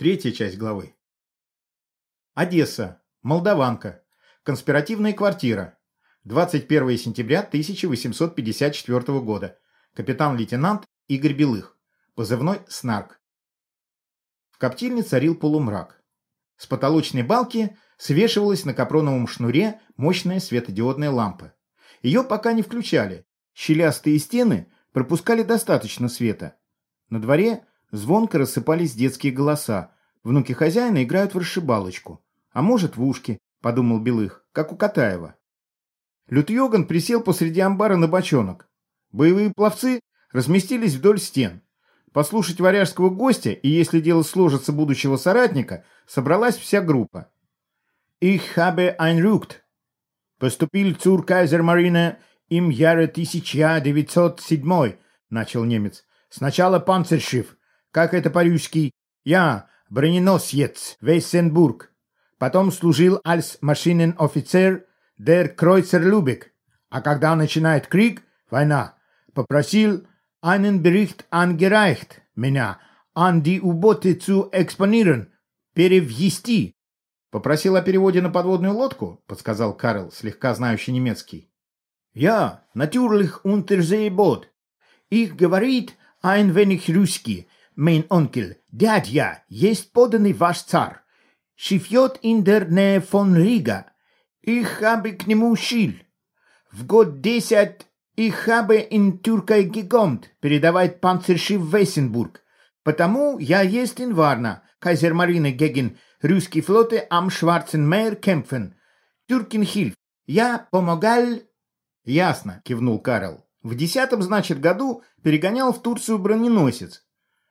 Третья часть главы. Одесса. Молдаванка. Конспиративная квартира. 21 сентября 1854 года. Капитан-лейтенант Игорь Белых. Позывной «Снарк». В коптильне царил полумрак. С потолочной балки свешивалась на капроновом шнуре мощная светодиодная лампа. Ее пока не включали. Щелястые стены пропускали достаточно света. На дворе звонко рассыпались детские голоса. Внуки хозяина играют в расшибалочку. А может, в ушки, подумал Белых, как у Катаева. Лютьоган присел посреди амбара на бочонок. Боевые пловцы разместились вдоль стен. Послушать варяжского гостя и, если дело сложится будущего соратника, собралась вся группа. «Ich habe einrückt. Поступил zur Kaisermarine im Jahre 1907», — начал немец. «Сначала панцершиф, как это по-русски, я, броненосец, Вейсенбург. Потом служил als Maschinenoфицер der Кройцер Любек. А когда начинает крик, война, попросил einen Bericht angereicht меня an die U-Boote zu exponieren, перевести. Попросил о переводе на подводную лодку, подсказал Карл, слегка знающий немецкий. Ja, natürlich Unterseeboot. Ich говорит ein wenig русский, Onkel, дядя, есть поданный ваш царь. Der Nähe von Riga. Ich habe к нему шиль. В год десять ich habe in Türkei gegommt, передавать панцершиф Вейсенбург. Потому я есть Varna, Kaisermarine gegen русские флоты am Schwarzen Meer kämpfen. Türkin hilft. Я помогал... Ясно, кивнул Карл. В десятом, значит, году перегонял в Турцию броненосец.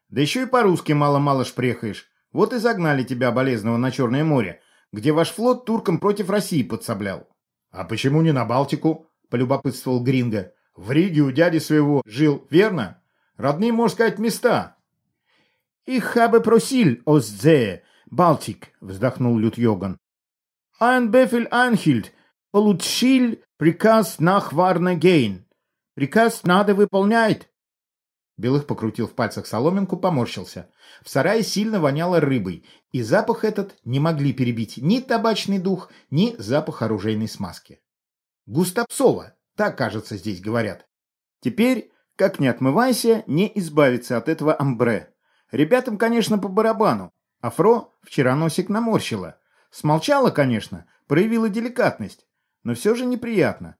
Да еще и по-русски мало-мало шпрехаешь. Вот и загнали тебя, болезного, на Черное море, где ваш флот туркам против России подсоблял. — А почему не на Балтику? — полюбопытствовал Гринго. — В Риге у дяди своего жил, верно? Родные, можно сказать, места. — Ich habe просил, Остзее, Балтик, — вздохнул Лютьоган. — Ein Бефель Анхильд получил приказ nach Варна Гейн. Приказ надо выполнять. Белых покрутил в пальцах соломинку, поморщился. В сарае сильно воняло рыбой, и запах этот не могли перебить ни табачный дух, ни запах оружейной смазки. Густопсово, так, кажется, здесь говорят. Теперь, как не отмывайся, не избавиться от этого амбре. Ребятам, конечно, по барабану. Афро вчера носик наморщила. Смолчала, конечно, проявила деликатность, но все же неприятно.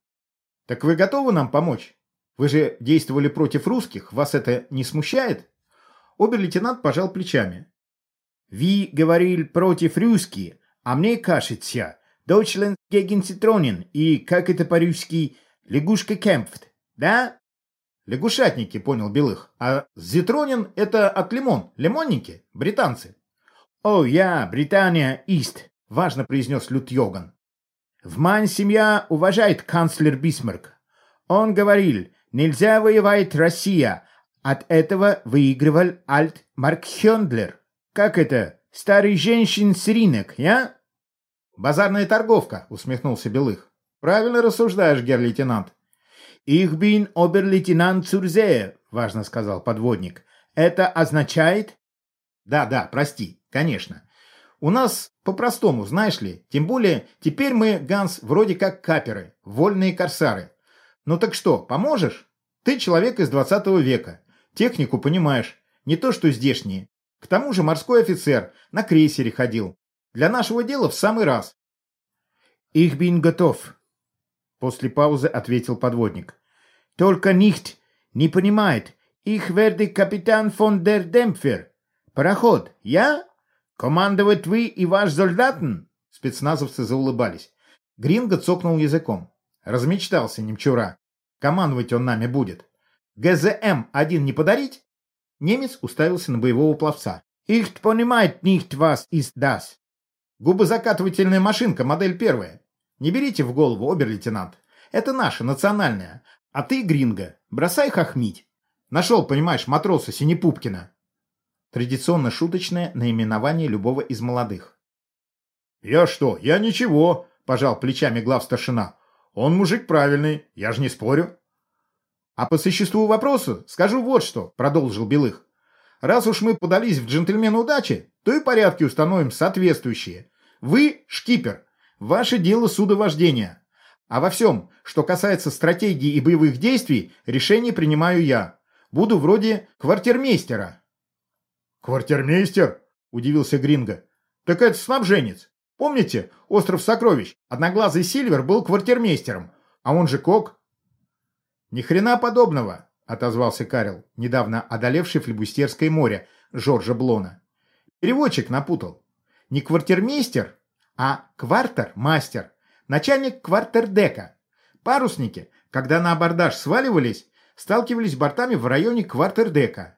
Так вы готовы нам помочь? Вы же действовали против русских, вас это не смущает? Обер-лейтенант пожал плечами. Ви говорил против русские, а мне кажется, Deutschland gegen Citronen и, как это по-русски, лягушка kämpft, да? Лягушатники, понял Белых. А Зитронин это от лимон, лимонники, британцы. О, я, Британия, ист, важно произнес Лютьоган. В мань семья уважает канцлер Бисмарк. Он говорил, Нельзя воевать Россия. От этого выигрывал Альт Марк Хёндлер. Как это? Старый женщин с рынок, я? Базарная торговка, усмехнулся Белых. Правильно рассуждаешь, гер-лейтенант. Их бин обер-лейтенант Цурзея, важно сказал подводник. Это означает... Да, да, прости, конечно. У нас по-простому, знаешь ли, тем более теперь мы, Ганс, вроде как каперы, вольные корсары. Ну так что, поможешь? Ты человек из 20 века. Технику понимаешь. Не то, что здешние. К тому же морской офицер. На крейсере ходил. Для нашего дела в самый раз. «Их бин готов», — после паузы ответил подводник. «Только нихт не понимает. Их верды капитан фон дер Демпфер. Пароход, я? Командовать вы и ваш солдатен?» Спецназовцы заулыбались. Гринго цокнул языком. Размечтался немчура. Командовать он нами будет. ГЗМ-1 не подарить? Немец уставился на боевого пловца. Их понимает nicht вас ist das. Губозакатывательная машинка, модель первая. Не берите в голову, обер-лейтенант. Это наша, национальная. А ты, Гринго, бросай хохмить. Нашел, понимаешь, матроса Синепупкина. Традиционно шуточное наименование любого из молодых. «Я что? Я ничего», – пожал плечами глав старшина. Он мужик правильный, я же не спорю. А по существу вопроса скажу вот что, продолжил Белых. Раз уж мы подались в джентльмен удачи, то и порядки установим соответствующие. Вы – шкипер. Ваше дело судовождения. А во всем, что касается стратегии и боевых действий, решение принимаю я. Буду вроде квартирмейстера. «Квартирмейстер?» – удивился Гринго. «Так это снабженец. Помните, остров сокровищ? Одноглазый Сильвер был квартирмейстером, а он же Кок». «Ни хрена подобного», – отозвался Карел, недавно одолевший флебустерское море Жоржа Блона. Переводчик напутал. Не квартирмейстер, а квартер-мастер, начальник квартердека. Парусники, когда на абордаж сваливались, сталкивались бортами в районе квартердека.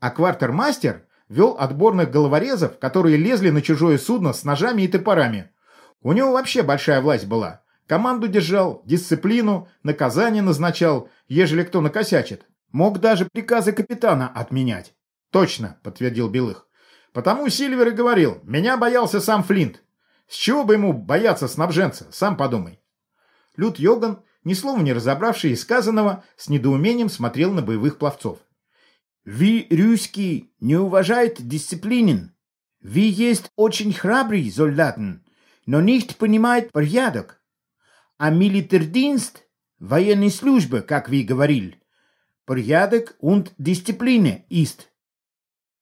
А квартермастер вел отборных головорезов, которые лезли на чужое судно с ножами и топорами. У него вообще большая власть была. Команду держал, дисциплину, наказание назначал, ежели кто накосячит. Мог даже приказы капитана отменять. Точно, подтвердил Белых. Потому Сильвер и говорил, меня боялся сам Флинт. С чего бы ему бояться снабженца, сам подумай. Люд Йоган, ни слова не разобравший из сказанного, с недоумением смотрел на боевых пловцов. «Ви, русский, не уважает дисциплинен. Ви есть очень храбрый солдатен, но nicht понимает порядок. А милитардинст, военной службы, как вы говорили, порядок und дисциплина ist.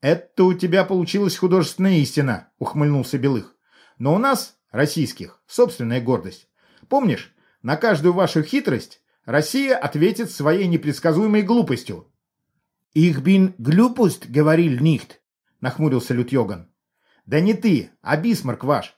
«Это у тебя получилась художественная истина», — ухмыльнулся Белых. «Но у нас, российских, собственная гордость. Помнишь, на каждую вашу хитрость Россия ответит своей непредсказуемой глупостью». «Ich bin глупость, говорил nicht», — нахмурился Лютьоган. «Да не ты, а Бисмарк ваш.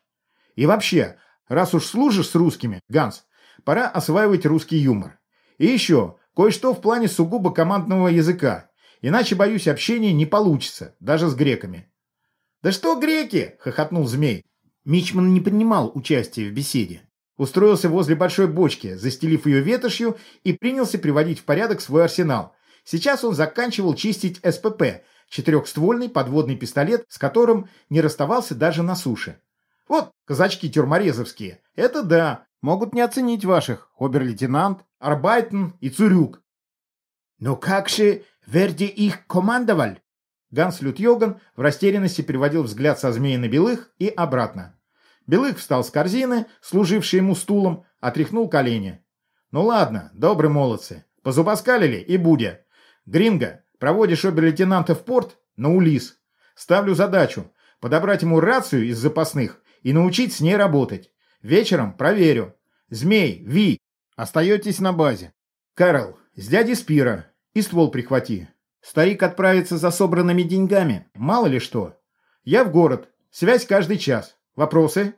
И вообще, раз уж служишь с русскими, Ганс, пора осваивать русский юмор. И еще, кое-что в плане сугубо командного языка. Иначе, боюсь, общение не получится, даже с греками. «Да что греки?» — хохотнул змей. Мичман не принимал участия в беседе. Устроился возле большой бочки, застелив ее ветошью, и принялся приводить в порядок свой арсенал. Сейчас он заканчивал чистить СПП, четырехствольный подводный пистолет, с которым не расставался даже на суше. Вот казачки тюрморезовские. Это да, могут не оценить ваших обер-лейтенант, Арбайтен и Цурюк. Но как же Верди их командовал?» Ганс Лютьоган в растерянности переводил взгляд со змеи на Белых и обратно. Белых встал с корзины, служившей ему стулом, отряхнул колени. «Ну ладно, добрые молодцы, позубоскалили и будя. Гринго, проводишь обер-лейтенанта в порт на Улис. Ставлю задачу подобрать ему рацию из запасных и научить с ней работать. Вечером проверю. Змей, Ви, остаетесь на базе. Кэрол, с дядей Спира, и ствол прихвати. Старик отправится за собранными деньгами. Мало ли что. Я в город. Связь каждый час. Вопросы?